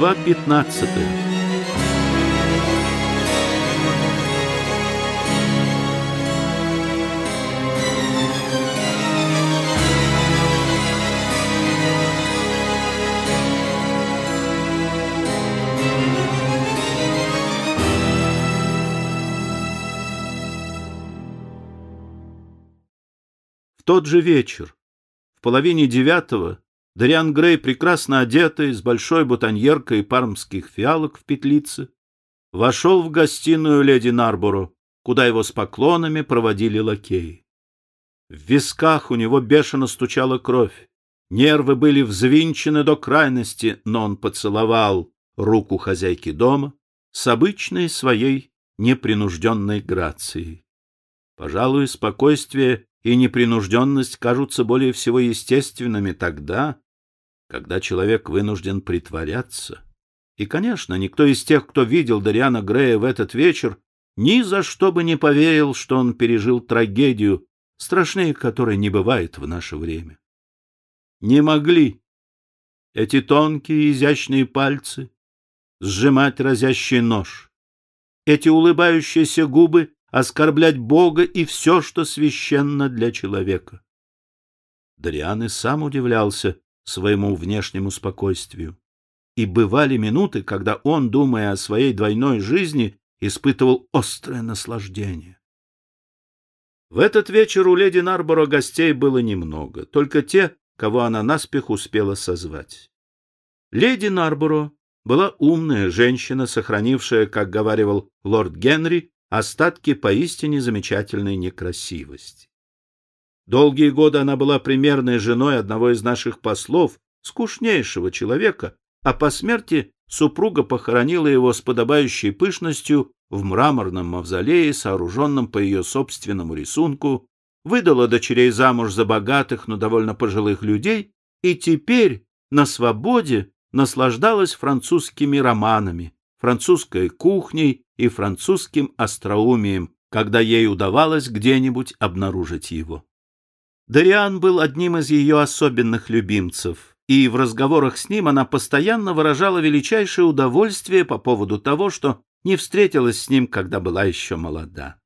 Глава 15 В тот же вечер, в половине девятого, Дариан Грей, прекрасно одетый, с большой бутоньеркой пармских фиалок в петлице, вошел в гостиную леди Нарборо, куда его с поклонами проводили лакеи. В висках у него бешено стучала кровь, нервы были взвинчены до крайности, но он поцеловал руку хозяйки дома с обычной своей непринужденной грацией. Пожалуй, спокойствие и непринужденность кажутся более всего естественными тогда, когда человек вынужден притворяться. И, конечно, никто из тех, кто видел Дариана Грея в этот вечер, ни за что бы не поверил, что он пережил трагедию, страшнее которой не бывает в наше время. Не могли эти тонкие изящные пальцы сжимать разящий нож, эти улыбающиеся губы оскорблять Бога и все, что священно для человека. Дариан и сам удивлялся своему внешнему спокойствию. И бывали минуты, когда он, думая о своей двойной жизни, испытывал острое наслаждение. В этот вечер у леди Нарборо гостей было немного, только те, кого она наспех успела созвать. Леди Нарборо была умная женщина, сохранившая, как говаривал лорд Генри, остатки поистине замечательной некрасивости. Долгие годы она была примерной женой одного из наших послов, скучнейшего человека, а по смерти супруга похоронила его с подобающей пышностью в мраморном мавзолее, сооруженном по ее собственному рисунку, выдала дочерей замуж за богатых, но довольно пожилых людей, и теперь на свободе наслаждалась французскими романами, французской кухней и французским остроумием, когда ей удавалось где-нибудь обнаружить его. Дариан был одним из ее особенных любимцев, и в разговорах с ним она постоянно выражала величайшее удовольствие по поводу того, что не встретилась с ним, когда была еще молода.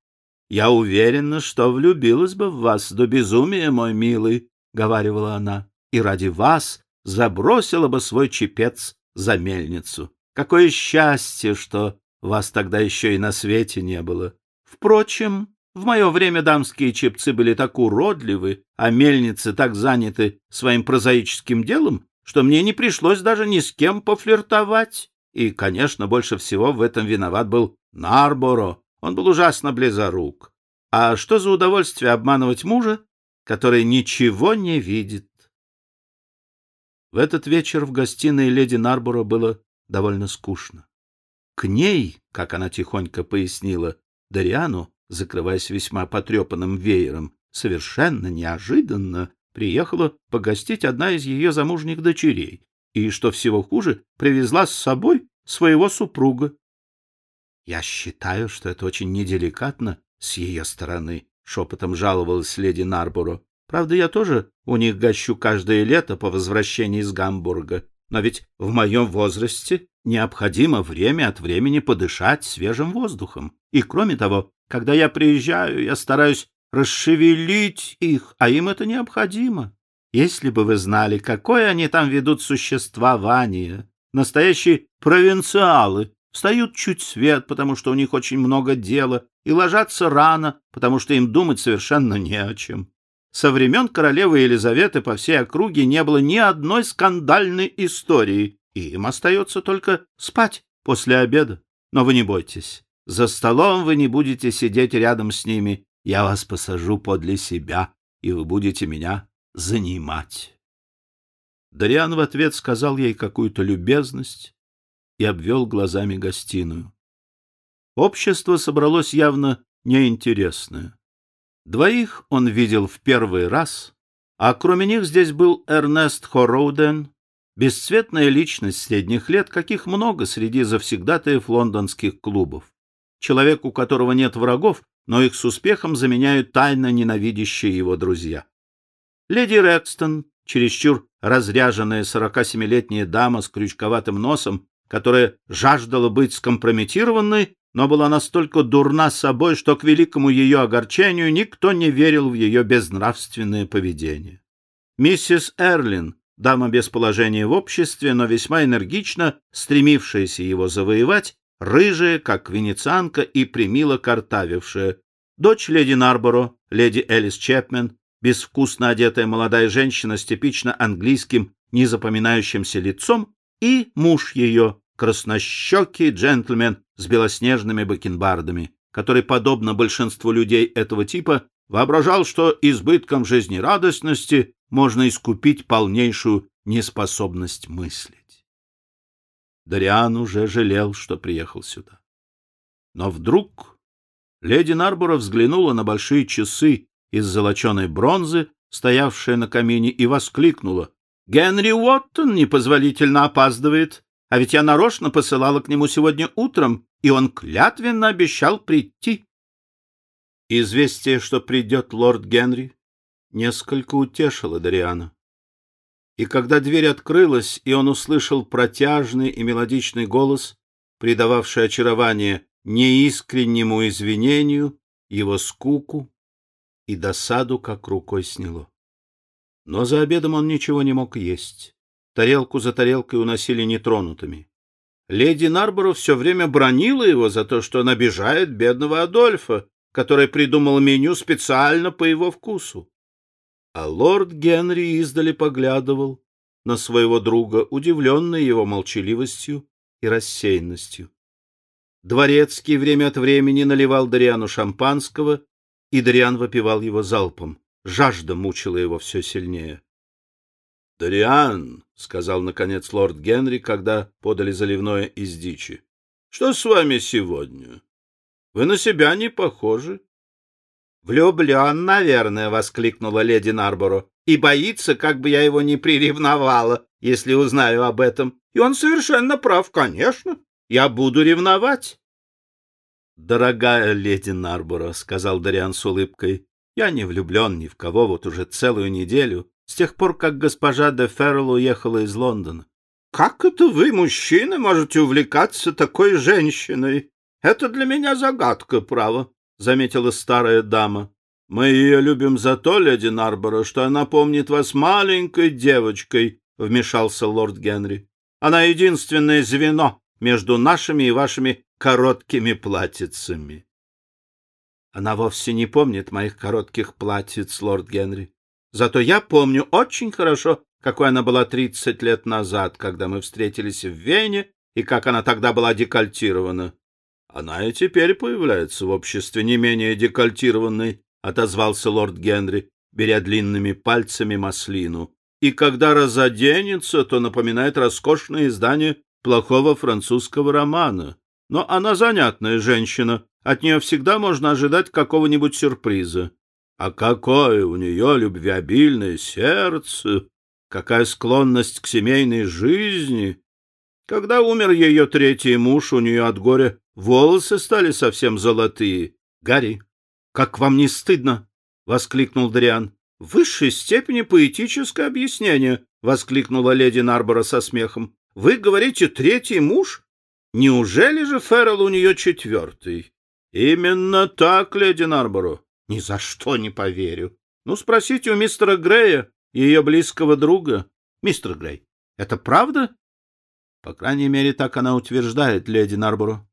«Я уверена, что влюбилась бы в вас до безумия, мой милый», — говорила она, — «и ради вас забросила бы свой чепец за мельницу. Какое счастье, что вас тогда еще и на свете не было. Впрочем, в мое время дамские чепцы были так уродливы, а мельницы так заняты своим прозаическим делом, что мне не пришлось даже ни с кем пофлиртовать. И, конечно, больше всего в этом виноват был Нарборо. Он был ужасно близорук. А что за удовольствие обманывать мужа, который ничего не видит? В этот вечер в гостиной леди Нарборо было довольно скучно. К ней, как она тихонько пояснила Дариану, закрываясь весьма потрепанным веером, совершенно неожиданно приехала погостить одна из ее замужних дочерей и, что всего хуже, привезла с собой своего супруга. — Я считаю, что это очень неделикатно с ее стороны, — шепотом жаловалась леди Нарборо. — Правда, я тоже у них гощу каждое лето по возвращении из Гамбурга. Но ведь в моем возрасте необходимо время от времени подышать свежим воздухом. И кроме того, когда я приезжаю, я стараюсь расшевелить их, а им это необходимо. Если бы вы знали, какое они там ведут существование, настоящие провинциалы, встают чуть свет, потому что у них очень много дела, и ложатся рано, потому что им думать совершенно не о чем. Со времен королевы Елизаветы по всей округе не было ни одной скандальной истории, и им остается только спать после обеда. Но вы не бойтесь, за столом вы не будете сидеть рядом с ними, я вас посажу подле себя, и вы будете меня занимать. Дариан в ответ сказал ей какую-то любезность и обвел глазами гостиную. Общество собралось явно неинтересное. Двоих он видел в первый раз, а кроме них здесь был Эрнест Хороуден, бесцветная личность средних лет, каких много среди завсегдатаев лондонских клубов. Человек, у которого нет врагов, но их с успехом заменяют тайно ненавидящие его друзья. Леди Рекстон, чересчур разряженная 47-летняя дама с крючковатым носом, которая жаждала быть скомпрометированной, но была настолько дурна собой, что к великому ее огорчению никто не верил в ее безнравственное поведение. Миссис Эрлин, дама без положения в обществе, но весьма энергично стремившаяся его завоевать, рыжая, как венецианка, и примило картавившая, дочь леди Нарборо, леди Элис Чепмен, безвкусно одетая молодая женщина с типично английским незапоминающимся лицом, и муж ее, краснощекий джентльмен с белоснежными бакенбардами, который, подобно большинству людей этого типа, воображал, что избытком жизнерадостности можно искупить полнейшую неспособность мыслить. Дариан уже жалел, что приехал сюда. Но вдруг леди Нарбора взглянула на большие часы из золоченой бронзы, стоявшая на камине, и воскликнула. — Генри Уоттон непозволительно опаздывает, а ведь я нарочно посылала к нему сегодня утром, и он клятвенно обещал прийти. Известие, что придет лорд Генри, несколько утешило Дариана. И когда дверь открылась, и он услышал протяжный и мелодичный голос, придававший очарование неискреннему извинению, его скуку, и досаду как рукой сняло. Но за обедом он ничего не мог есть. Тарелку за тарелкой уносили нетронутыми. Леди Нарборо все время бронила его за то, что он обижает бедного Адольфа, который придумал меню специально по его вкусу. А лорд Генри издали поглядывал на своего друга, удивленный его молчаливостью и рассеянностью. Дворецкий время от времени наливал Дариану шампанского и Дариан выпивал его залпом. Жажда мучила его все сильнее. — Дариан, — сказал, наконец, лорд Генри, когда подали заливное из дичи, — что с вами сегодня? Вы на себя не похожи. — Влюблен, наверное, — воскликнула леди Нарборо, — и боится, как бы я его не приревновала, если узнаю об этом. И он совершенно прав, конечно. Я буду ревновать. — Дорогая леди Нарборо, — сказал Дариан с улыбкой, — я не влюблен ни в кого вот уже целую неделю, с тех пор, как госпожа де Феррелл уехала из Лондона. — Как это вы, мужчины, можете увлекаться такой женщиной? Это для меня загадка, право, — заметила старая дама. — Мы ее любим за то, леди Нарборо, что она помнит вас маленькой девочкой, — вмешался лорд Генри. — Она единственное звено между нашими и вашими короткими платьицами. Она вовсе не помнит моих коротких платьиц, лорд Генри. Зато я помню очень хорошо, какой она была тридцать лет назад, когда мы встретились в Вене, и как она тогда была декольтирована. Она и теперь появляется в обществе не менее декольтированной, — отозвался лорд Генри, беря длинными пальцами маслину. И когда разоденется, то напоминает роскошное издание плохого французского романа. Но она занятная женщина, от нее всегда можно ожидать какого-нибудь сюрприза. А какое у нее любвеобильное сердце, какая склонность к семейной жизни! Когда умер ее третий муж, у нее от горя волосы стали совсем золотые. — Гарри, как вам не стыдно? — воскликнул Дриан. — В высшей степени поэтическое объяснение, — воскликнула леди Нарбора со смехом. — Вы говорите, третий муж? Неужели же Феррелл у нее четвертый? — Именно так, леди Нарборо. — Ни за что не поверю. Ну, спросите у мистера Грея, ее близкого друга. Мистер Грей, это правда? По крайней мере, так она утверждает, леди Нарборо.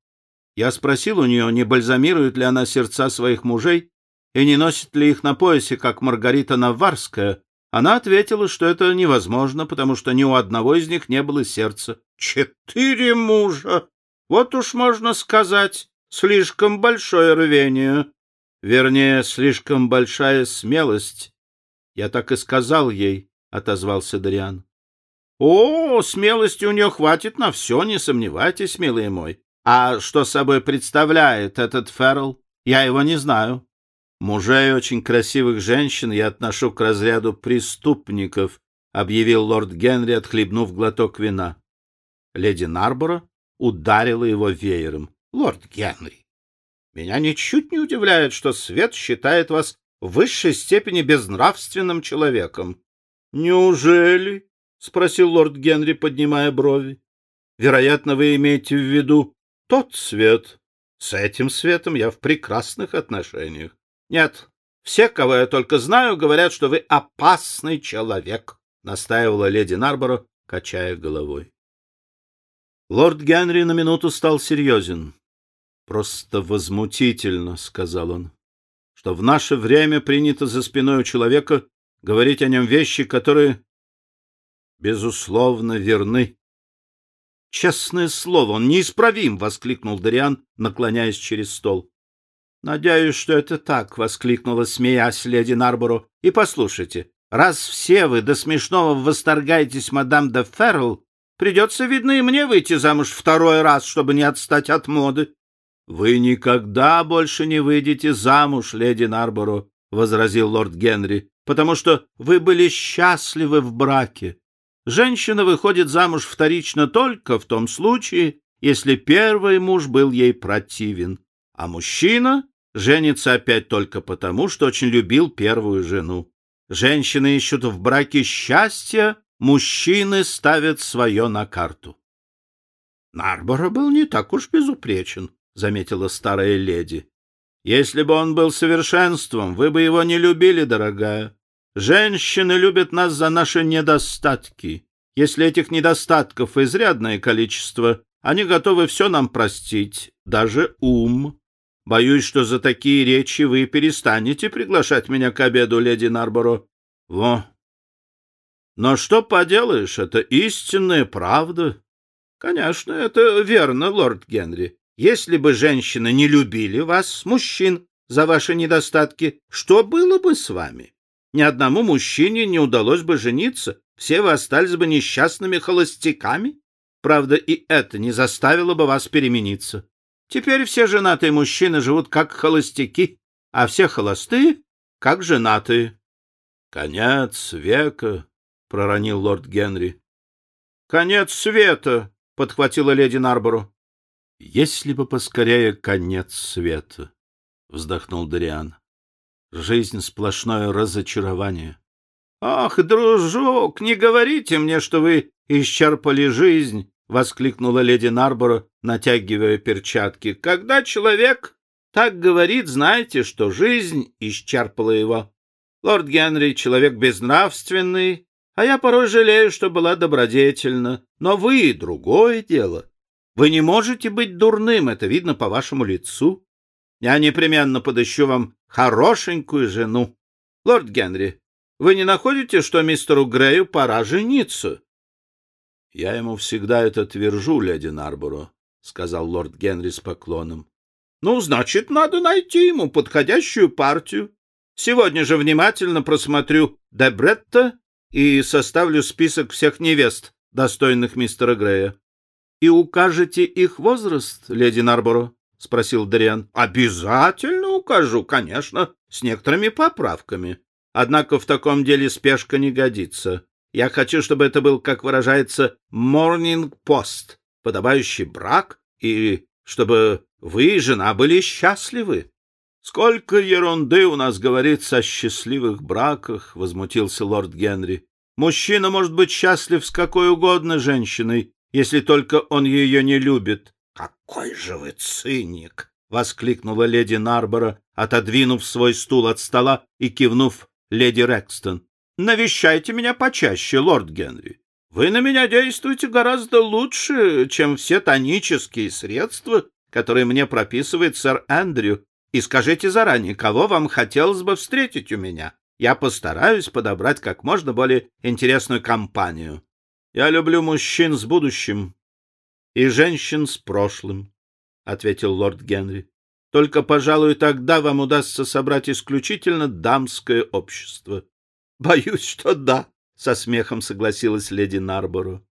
Я спросил у нее, не бальзамирует ли она сердца своих мужей и не носит ли их на поясе, как Маргарита Наварская. Она ответила, что это невозможно, потому что ни у одного из них не было сердца. Четыре мужа! Вот уж можно сказать, слишком большое рвение. Вернее, слишком большая смелость. Я так и сказал ей, — отозвался Дариан. — О, смелости у нее хватит на все, не сомневайтесь, милый мой. А что собой представляет этот Феррелл, я его не знаю. Мужей очень красивых женщин я отношу к разряду преступников, — объявил лорд Генри, отхлебнув глоток вина. Леди Нарборо ударила его веером. — Лорд Генри, меня ничуть не удивляет, что свет считает вас в высшей степени безнравственным человеком. — Неужели? — спросил лорд Генри, поднимая брови. — Вероятно, вы имеете в виду тот свет. С этим светом я в прекрасных отношениях. Нет, все, кого я только знаю, говорят, что вы опасный человек, — настаивала леди Нарборо, качая головой. Лорд Генри на минуту стал серьезен. «Просто возмутительно», — сказал он, — «что в наше время принято за спиной у человека говорить о нем вещи, которые, безусловно, верны». «Честное слово, он неисправим!» — воскликнул Дариан, наклоняясь через стол. «Надеюсь, что это так», — воскликнула, смеясь леди Нарборо. «И послушайте, раз все вы до смешного восторгаетесь мадам де Феррелл, придется, видно, и мне выйти замуж второй раз, чтобы не отстать от моды». «Вы никогда больше не выйдете замуж, леди Нарборо», — возразил лорд Генри, «потому что вы были счастливы в браке. Женщина выходит замуж вторично только в том случае, если первый муж был ей противен, а мужчина женится опять только потому, что очень любил первую жену. Женщины ищут в браке счастья, мужчины ставят свое на карту. — Нарборо был не так уж безупречен, — заметила старая леди. — Если бы он был совершенством, вы бы его не любили, дорогая. Женщины любят нас за наши недостатки. Если этих недостатков изрядное количество, они готовы все нам простить, даже ум. Боюсь, что за такие речи вы перестанете приглашать меня к обеду, леди Нарборо. Во. Но что поделаешь, это истинная правда. Конечно, это верно, лорд Генри. Если бы женщины не любили вас, мужчин, за ваши недостатки, что было бы с вами? Ни одному мужчине не удалось бы жениться, все вы остались бы несчастными холостяками. Правда, и это не заставило бы вас перемениться. Теперь все женатые мужчины живут как холостяки, а все холостые — как женатые. — Конец века, — проронил лорд Генри. — Конец света, — подхватила леди Нарбору. — Если бы поскорее конец света, — вздохнул Дариан. — Жизнь — сплошное разочарование. — Ах, дружок, не говорите мне, что вы исчерпали жизнь, — воскликнула леди Нарборо, натягивая перчатки. — Когда человек так говорит, знаете, что жизнь исчерпала его. Лорд Генри — человек безнравственный, а я порой жалею, что была добродетельна. Но вы — другое дело. Вы не можете быть дурным, это видно по вашему лицу. Я непременно подыщу вам хорошенькую жену. Лорд Генри, вы не находите, что мистеру Грею пора жениться? — Я ему всегда это твержу, леди Нарборо, — сказал лорд Генри с поклоном. — Ну, значит, надо найти ему подходящую партию. Сегодня же внимательно просмотрю Дебретта и составлю список всех невест, достойных мистера Грея. — И укажете их возраст, леди Нарборо? — спросил Дариан. — Обязательно укажу, конечно, с некоторыми поправками. Однако в таком деле спешка не годится. Я хочу, чтобы это был, как выражается, post, подобающий брак, и чтобы вы и жена были счастливы. — Сколько ерунды у нас говорится о счастливых браках, — возмутился лорд Генри. — Мужчина может быть счастлив с какой угодно женщиной, если только он ее не любит. — Какой же вы циник! — воскликнула леди Нарбора, отодвинув свой стул от стола и кивнув леди Рекстон навещайте меня почаще, лорд Генри. Вы на меня действуете гораздо лучше, чем все тонические средства, которые мне прописывает сэр Эндрю. И скажите заранее, кого вам хотелось бы встретить у меня. Я постараюсь подобрать как можно более интересную компанию. Я люблю мужчин с будущим и женщин с прошлым, — ответил лорд Генри. Только, пожалуй, тогда вам удастся собрать исключительно дамское общество. Боюсь, что да, со смехом согласилась леди Нарборо.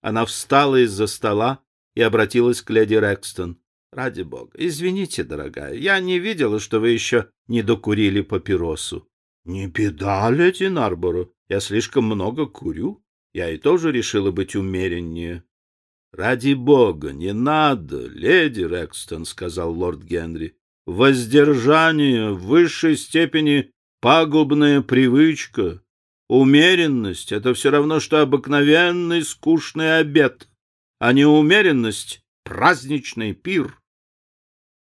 Она встала из-за стола и обратилась к леди Рекстон. Ради бога, извините, дорогая, я не видела, что вы еще не докурили папиросу. Не беда, леди Нарборо, я слишком много курю. Я и тоже решила быть умереннее. Ради бога, не надо, леди Рекстон, сказал лорд Генри. Воздержание в высшей степени Пагубная привычка. Умеренность — это все равно, что обыкновенный скучный обед, а не умеренность — праздничный пир.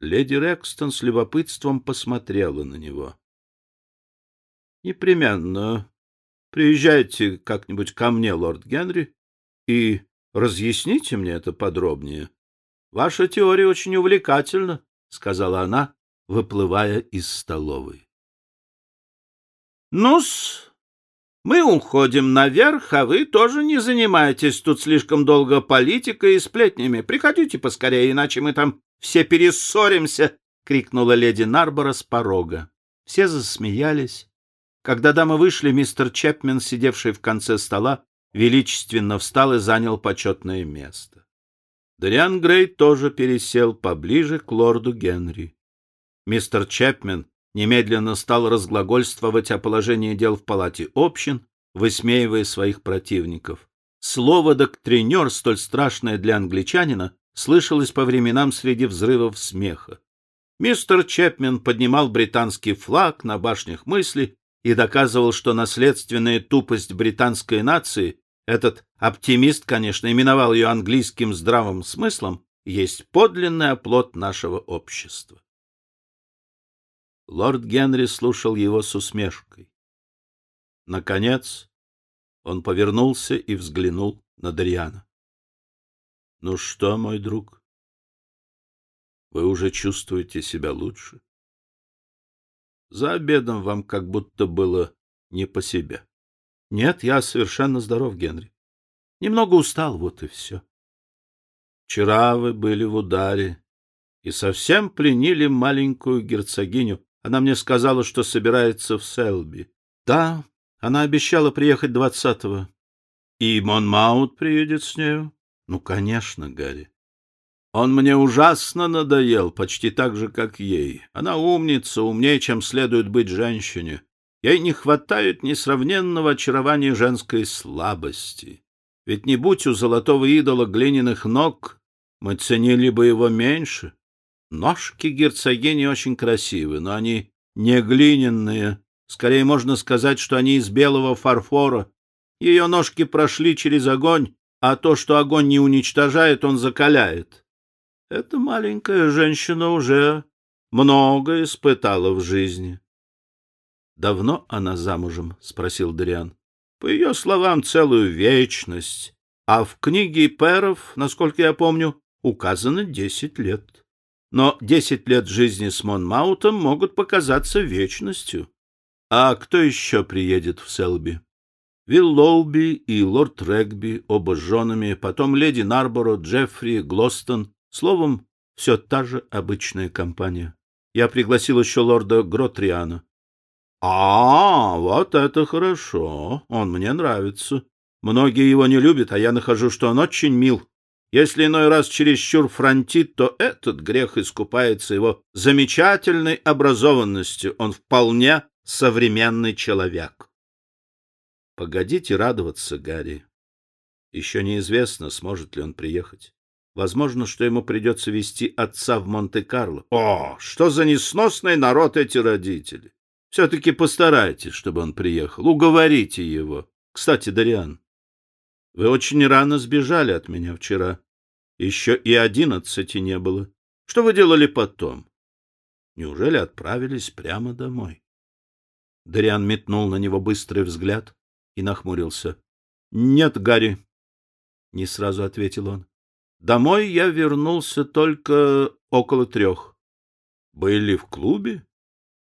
Леди Рекстон с любопытством посмотрела на него. — Непременно приезжайте как-нибудь ко мне, лорд Генри, и разъясните мне это подробнее. Ваша теория очень увлекательна, — сказала она, выплывая из столовой. — Ну-с, мы уходим наверх, а вы тоже не занимаетесь тут слишком долго политикой и сплетнями. Приходите поскорее, иначе мы там все перессоримся, — крикнула леди Нарбора с порога. Все засмеялись. Когда дамы вышли, мистер Чепмен, сидевший в конце стола, величественно встал и занял почетное место. Дориан Грей тоже пересел поближе к лорду Генри. Мистер Чепмен немедленно стал разглагольствовать о положении дел в палате общин, высмеивая своих противников. Слово «доктринер», столь страшное для англичанина, слышалось по временам среди взрывов смеха. Мистер Чепмен поднимал британский флаг на башнях мысли и доказывал, что наследственная тупость британской нации, этот оптимист, конечно, именовал ее английским здравым смыслом, есть подлинный оплот нашего общества. Лорд Генри слушал его с усмешкой. Наконец он повернулся и взглянул на Дариана. — Ну что, мой друг, вы уже чувствуете себя лучше? За обедом вам как будто было не по себе. — Нет, я совершенно здоров, Генри. Немного устал, вот и все. Вчера вы были в ударе и совсем пленили маленькую герцогиню, она мне сказала, что собирается в Селби. Да, она обещала приехать двадцатого. И Монмаут приедет с нею? Ну, конечно, Гарри. Он мне ужасно надоел, почти так же, как ей. Она умница, умнее, чем следует быть женщине. Ей не хватает несравненного очарования женской слабости. Ведь не будь у золотого идола глиняных ног, мы ценили бы его меньше. Ножки герцогини очень красивы, но они не глиняные. Скорее можно сказать, что они из белого фарфора. Ее ножки прошли через огонь, а то, что огонь не уничтожает, он закаляет. Эта маленькая женщина уже много испытала в жизни. — Давно она замужем? — спросил Дариан. — По ее словам, целую вечность. А в книге Перов, насколько я помню, указано десять лет. Но десять лет жизни с Монмаутом могут показаться вечностью. А кто еще приедет в Селби? Виллоуби и лорд Регби, оба с женами, потом леди Нарборо, Джеффри, Глостон. Словом, все та же обычная компания. Я пригласил еще лорда Гротриана. — А, вот это хорошо. Он мне нравится. Многие его не любят, а я нахожу, что он очень мил. Если иной раз чересчур фронтит, то этот грех искупается его замечательной образованностью. Он вполне современный человек. Погодите радоваться, Гарри. Еще неизвестно, сможет ли он приехать. Возможно, что ему придется вести отца в Монте-Карло. О, что за несносный народ эти родители! Все-таки постарайтесь, чтобы он приехал. Уговорите его. Кстати, Дариан, вы очень рано сбежали от меня вчера. Еще и одиннадцати не было. Что вы делали потом? Неужели отправились прямо домой? Дариан метнул на него быстрый взгляд и нахмурился. — Нет, Гарри, — не сразу ответил он. — Домой я вернулся только около трех. — Были в клубе?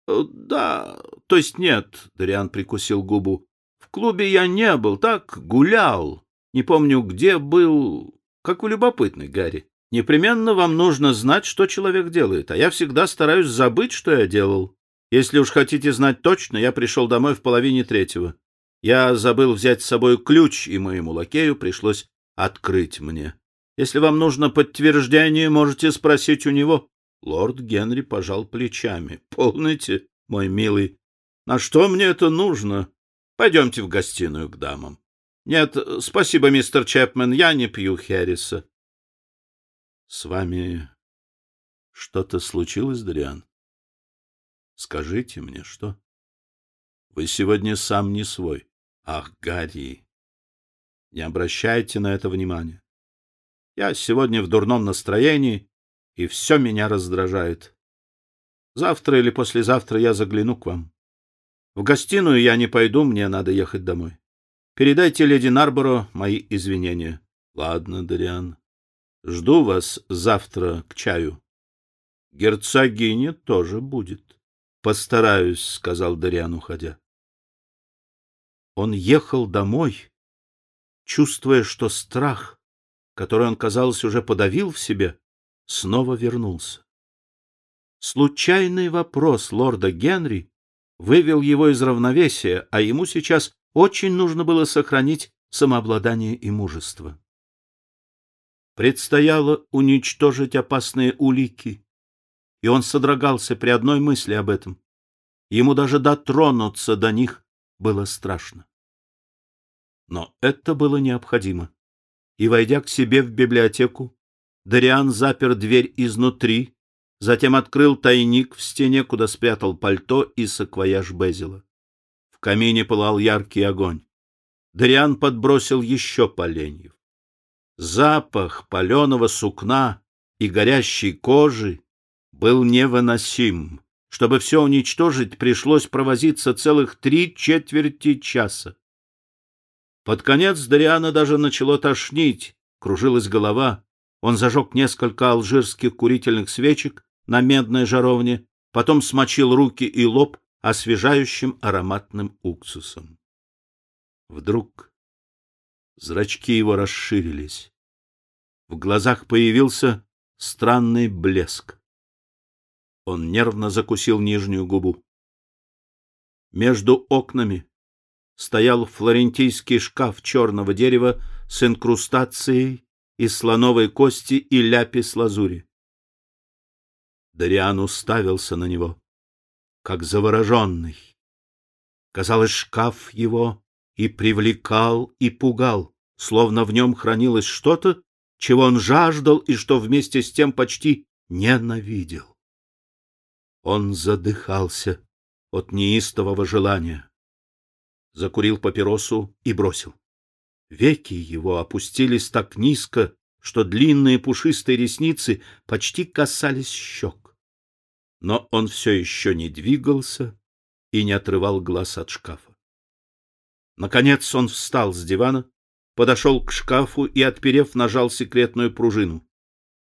Э, — Да, то есть нет, — Дариан прикусил губу. — В клубе я не был, так гулял. Не помню, где был... Как вы любопытный, Гарри. Непременно вам нужно знать, что человек делает, а я всегда стараюсь забыть, что я делал. Если уж хотите знать точно, я пришел домой в половине третьего. Я забыл взять с собой ключ, и моему лакею пришлось открыть мне. Если вам нужно подтверждение, можете спросить у него. Лорд Генри пожал плечами. — Полните, мой милый. На что мне это нужно? Пойдемте в гостиную к дамам. Нет, спасибо, мистер Чепмен, я не пью Херриса. С вами что-то случилось, Дриан? Скажите мне, что? Вы сегодня сам не свой. Ах, Гарри, не обращайте на это внимания. Я сегодня в дурном настроении, и все меня раздражает. Завтра или послезавтра я загляну к вам. В гостиную я не пойду, мне надо ехать домой. Передайте леди Нарборо мои извинения. Ладно, Дариан. Жду вас завтра к чаю. Герцогиня тоже будет. Постараюсь, сказал Дариан, уходя. Он ехал домой, чувствуя, что страх, который он, казалось, уже подавил в себе, снова вернулся. Случайный вопрос лорда Генри вывел его из равновесия, а ему сейчас очень нужно было сохранить самообладание и мужество. Предстояло уничтожить опасные улики, и он содрогался при одной мысли об этом. Ему даже дотронуться до них было страшно. Но это было необходимо. И, войдя к себе в библиотеку, Дариан запер дверь изнутри, затем открыл тайник в стене, куда спрятал пальто и саквояж Безила. В камине пылал яркий огонь. Дариан подбросил еще поленьев. Запах паленого сукна и горящей кожи был невыносим. Чтобы все уничтожить, пришлось провозиться целых три четверти часа. Под конец Дариана даже начало тошнить, кружилась голова. Он зажег несколько алжирских курительных свечек на медной жаровне, потом смочил руки и лоб освежающим ароматным уксусом. Вдруг зрачки его расширились. В глазах появился странный блеск. Он нервно закусил нижнюю губу. Между окнами стоял флорентийский шкаф черного дерева с инкрустацией из слоновой кости и ляпис-лазури. Дариан уставился на него, как завороженный. Казалось, шкаф его и привлекал, и пугал, словно в нем хранилось что-то, чего он жаждал и что вместе с тем почти ненавидел. Он задыхался от неистового желания закурил папиросу и бросил. Веки его опустились так низко, что длинные пушистые ресницы почти касались щек. Но он все еще не двигался и не отрывал глаз от шкафа. Наконец он встал с дивана, подошел к шкафу и, отперев, нажал секретную пружину.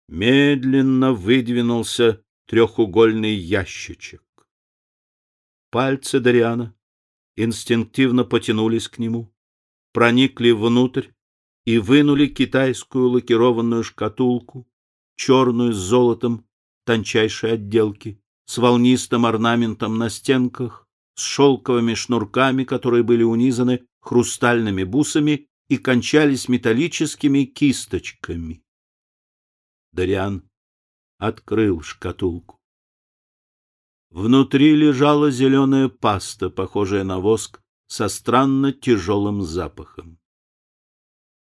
Медленно выдвинулся трехугольный ящичек. Пальцы Дариана инстинктивно потянулись к нему, проникли внутрь и вынули китайскую лакированную шкатулку, черную с золотом тончайшей отделки, с волнистым орнаментом на стенках, с шелковыми шнурками, которые были унизаны хрустальными бусами и кончались металлическими кисточками. Дариан открыл шкатулку. Внутри лежала зеленая паста, похожая на воск, со странно тяжелым запахом.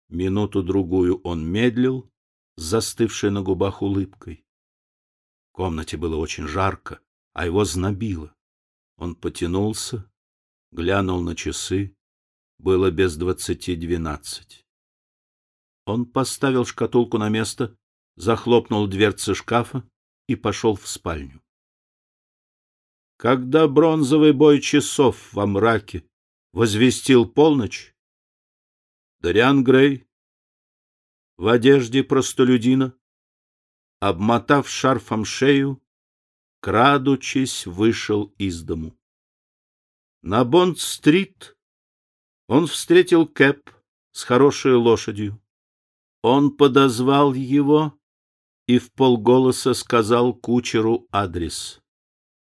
Минуту-другую он медлил, застывшей на губах улыбкой. В комнате было очень жарко, а его знобило. Он потянулся, глянул на часы. Было без двадцати двенадцать. Он поставил шкатулку на место, захлопнул дверцы шкафа и пошел в спальню когда бронзовый бой часов во мраке возвестил полночь, Дариан Грей в одежде простолюдина, обмотав шарфом шею, крадучись, вышел из дому. На Бонд-стрит он встретил Кэп с хорошей лошадью. Он подозвал его и в полголоса сказал кучеру адрес.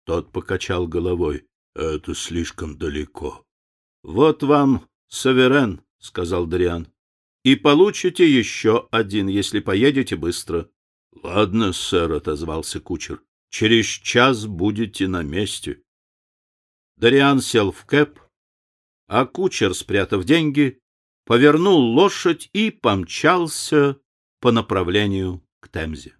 Тот покачал головой. — Это слишком далеко. — Вот вам Саверен, — сказал Дриан. — И получите еще один, если поедете быстро. — Ладно, сэр, — отозвался кучер. — Через час будете на месте. Дариан сел в кэп, а кучер, спрятав деньги, повернул лошадь и помчался по направлению к Темзе.